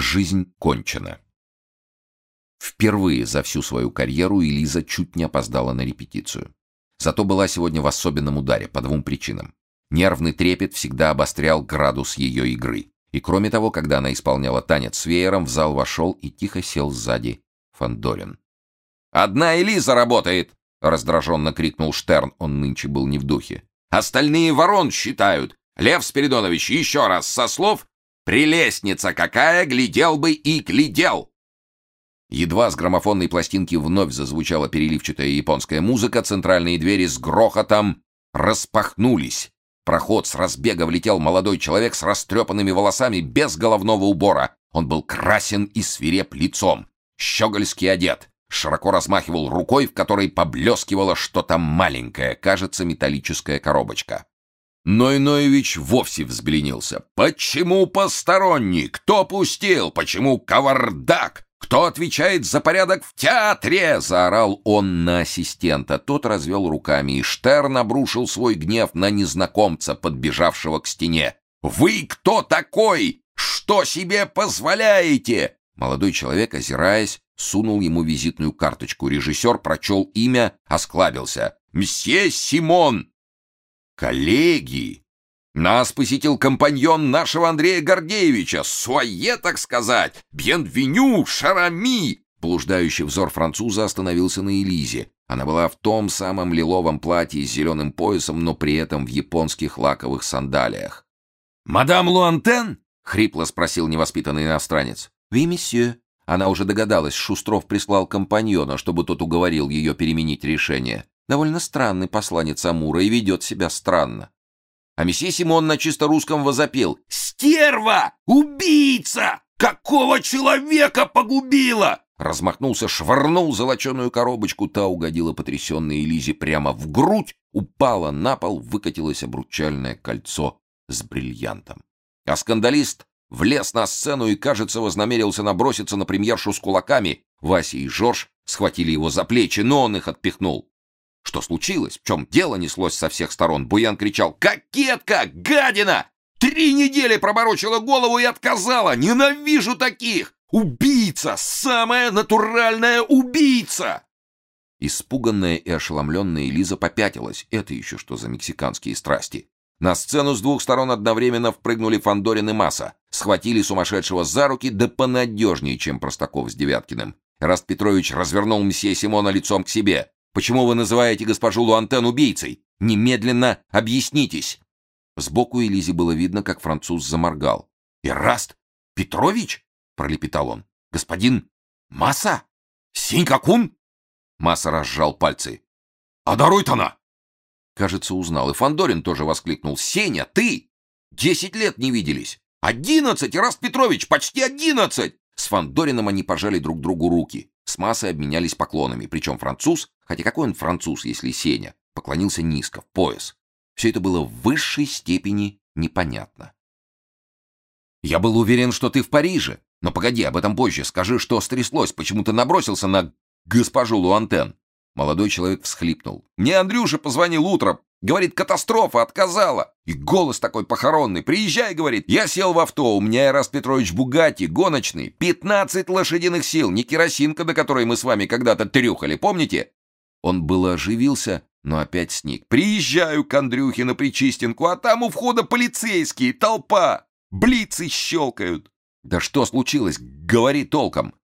Жизнь кончена. Впервые за всю свою карьеру Элиза чуть не опоздала на репетицию. Зато была сегодня в особенном ударе по двум причинам. Нервный трепет всегда обострял градус ее игры. И кроме того, когда она исполняла танец с веером, в зал вошел и тихо сел сзади Фандорин. «Одна Элиза работает!» — раздраженно крикнул Штерн, он нынче был не в духе. «Остальные ворон считают! Лев Спиридонович, еще раз, со слов «Прелестница какая, глядел бы и глядел!» Едва с граммофонной пластинки вновь зазвучала переливчатая японская музыка, центральные двери с грохотом распахнулись. проход с разбега влетел молодой человек с растрепанными волосами, без головного убора. Он был красен и свиреп лицом, щегольски одет, широко размахивал рукой, в которой поблескивало что-то маленькое, кажется, металлическая коробочка. Нойноевич вовсе взбеленился. «Почему посторонний? Кто пустил? Почему кавардак? Кто отвечает за порядок в театре?» Заорал он на ассистента. Тот развел руками, и Штерн обрушил свой гнев на незнакомца, подбежавшего к стене. «Вы кто такой? Что себе позволяете?» Молодой человек, озираясь, сунул ему визитную карточку. Режиссер прочел имя, осклабился. «Мсье Симон!» «Коллеги!» Нас посетил компаньон нашего Андрея Гордеевича, суае, так сказать, бьенвеню, шарами. Блуждающий взор француза остановился на Элизе. Она была в том самом лиловом платье с зеленым поясом, но при этом в японских лаковых сандалиях. «Мадам Луантен?» — хрипло спросил невоспитанный иностранец. «Ви, месье». Она уже догадалась, Шустров прислал компаньона, чтобы тот уговорил ее переменить решение. Довольно странный посланец Амура и ведет себя странно. А месье Симон на чисто русском возопил. «Стерва! Убийца! Какого человека погубила?» Размахнулся, швырнул золоченую коробочку, та угодила потрясенной Элизе прямо в грудь, упала на пол, выкатилось обручальное кольцо с бриллиантом. А скандалист влез на сцену и, кажется, вознамерился наброситься на премьершу с кулаками. Вася и Жорж схватили его за плечи, но он их отпихнул. Что случилось? В чем дело неслось со всех сторон? Буян кричал «Кокетка! Гадина! Три недели проборочила голову и отказала! Ненавижу таких! Убийца! Самая натуральная убийца!» Испуганная и ошеломленная Элиза попятилась. Это еще что за мексиканские страсти? На сцену с двух сторон одновременно впрыгнули Фандорин и Масса, схватили сумасшедшего за руки, да понадежнее, чем Простаков с Девяткиным. Раст Петрович развернул месье Симона лицом к себе. Почему вы называете госпожу Луантен убийцей? Немедленно объяснитесь!» Сбоку Элизе было видно, как француз заморгал. «Ираст Петрович?» — пролепетал он. «Господин Масса? Синькакун?» Масса разжал пальцы. «А даруй-то она!» Кажется, узнал. И Фандорин тоже воскликнул. «Сеня, ты! Десять лет не виделись! Одиннадцать! Ираст Петрович, почти одиннадцать!» С Фандорином они пожали друг другу руки. С массой обменялись поклонами, причем француз, хотя какой он француз, если Сеня, поклонился низко, в пояс. Все это было в высшей степени непонятно. «Я был уверен, что ты в Париже. Но погоди, об этом позже. Скажи, что стряслось, почему ты набросился на госпожу Луантен?» Молодой человек всхлипнул. «Мне Андрюша позвонил утром. Говорит, катастрофа, отказала. И голос такой похоронный. Приезжай, говорит. Я сел в авто, у меня Ирас Петрович Бугати, гоночный. 15 лошадиных сил, не керосинка, до которой мы с вами когда-то трюхали, помните? Он было оживился, но опять сник. Приезжаю к Андрюхе на Причистинку, а там у входа полицейские, толпа. Блицы щелкают. Да что случилось? Говори толком.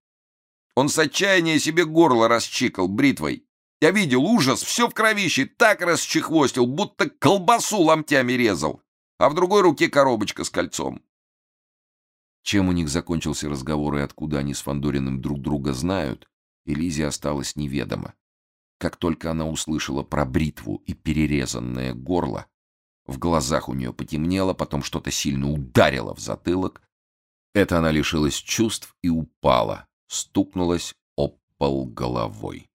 Он с отчаяния себе горло расчикал бритвой. Я видел ужас, все в кровище, так расчехвостил, будто колбасу ломтями резал. А в другой руке коробочка с кольцом. Чем у них закончился разговор и откуда они с Фандориным друг друга знают, Элизе осталось неведомо. Как только она услышала про бритву и перерезанное горло, в глазах у нее потемнело, потом что-то сильно ударило в затылок. Это она лишилась чувств и упала, стукнулась об пол головой.